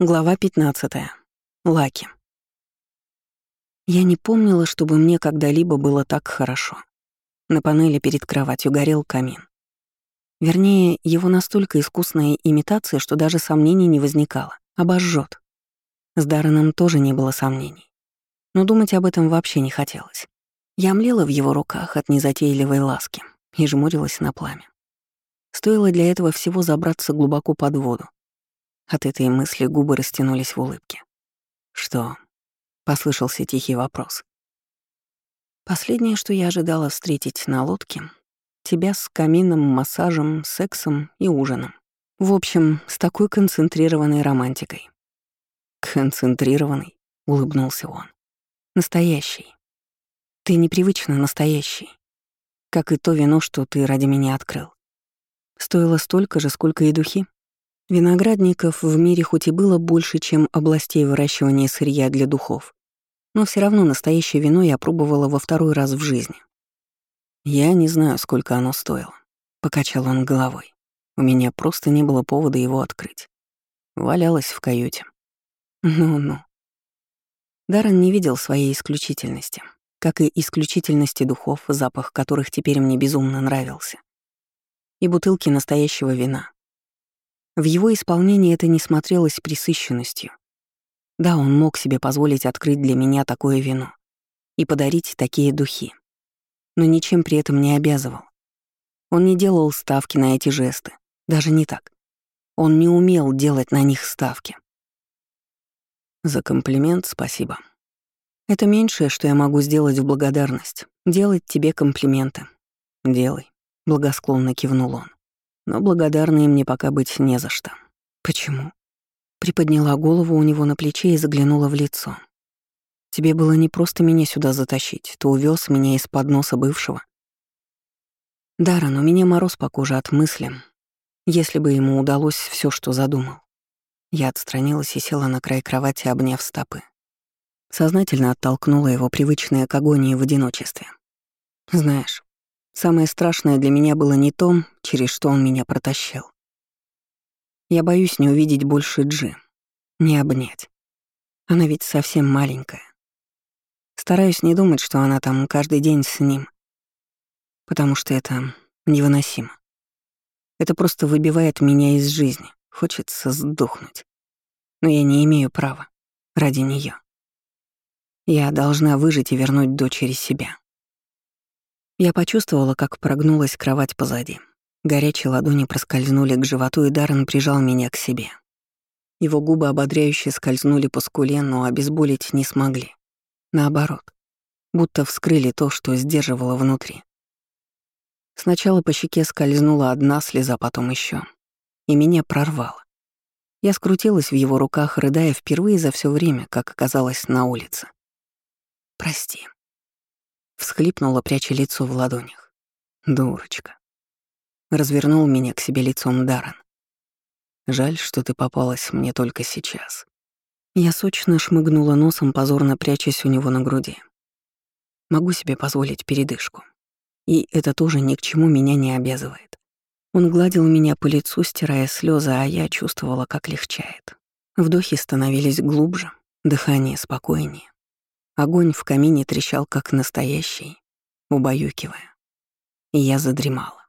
Глава 15. Лаки. Я не помнила, чтобы мне когда-либо было так хорошо. На панели перед кроватью горел камин. Вернее, его настолько искусная имитация, что даже сомнений не возникало. Обожжет. С Дарреном тоже не было сомнений. Но думать об этом вообще не хотелось. Я млела в его руках от незатейливой ласки и жмурилась на пламя. Стоило для этого всего забраться глубоко под воду, от этой мысли губы растянулись в улыбке. «Что?» — послышался тихий вопрос. Последнее, что я ожидала встретить на лодке — тебя с камином, массажем, сексом и ужином. В общем, с такой концентрированной романтикой. «Концентрированный?» — улыбнулся он. «Настоящий. Ты непривычно настоящий. Как и то вино, что ты ради меня открыл. Стоило столько же, сколько и духи?» Виноградников в мире хоть и было больше, чем областей выращивания сырья для духов, но все равно настоящее вино я пробовала во второй раз в жизни. «Я не знаю, сколько оно стоило», — покачал он головой. «У меня просто не было повода его открыть. Валялась в каюте». «Ну-ну». Даррен не видел своей исключительности, как и исключительности духов, запах которых теперь мне безумно нравился. И бутылки настоящего вина, в его исполнении это не смотрелось присыщенностью. Да, он мог себе позволить открыть для меня такое вино и подарить такие духи, но ничем при этом не обязывал. Он не делал ставки на эти жесты, даже не так. Он не умел делать на них ставки. За комплимент спасибо. Это меньшее, что я могу сделать в благодарность. Делать тебе комплименты. Делай, благосклонно кивнул он. Но благодарной мне пока быть не за что. Почему? Приподняла голову у него на плече и заглянула в лицо. Тебе было не просто меня сюда затащить, ты увез меня из-под носа бывшего. Даррен, у меня мороз по коже от мысли, если бы ему удалось все, что задумал. Я отстранилась и села на край кровати, обняв стопы. Сознательно оттолкнула его привычное к агонии в одиночестве. Знаешь, Самое страшное для меня было не то, через что он меня протащил. Я боюсь не увидеть больше Джи, не обнять. Она ведь совсем маленькая. Стараюсь не думать, что она там каждый день с ним, потому что это невыносимо. Это просто выбивает меня из жизни. Хочется сдохнуть. Но я не имею права. Ради нее. Я должна выжить и вернуть дочери себя. Я почувствовала, как прогнулась кровать позади. Горячие ладони проскользнули к животу, и Даррен прижал меня к себе. Его губы ободряюще скользнули по скуле, но обезболить не смогли. Наоборот, будто вскрыли то, что сдерживало внутри. Сначала по щеке скользнула одна слеза, потом еще, И меня прорвало. Я скрутилась в его руках, рыдая впервые за все время, как оказалось на улице. «Прости», Всхлипнула, пряча лицо в ладонях. Дурочка. Развернул меня к себе лицом Даран. Жаль, что ты попалась мне только сейчас. Я сочно шмыгнула носом, позорно прячась у него на груди. Могу себе позволить передышку. И это тоже ни к чему меня не обязывает. Он гладил меня по лицу, стирая слезы, а я чувствовала, как легчает. Вдохи становились глубже, дыхание спокойнее. Огонь в камине трещал, как настоящий, убаюкивая. И я задремала.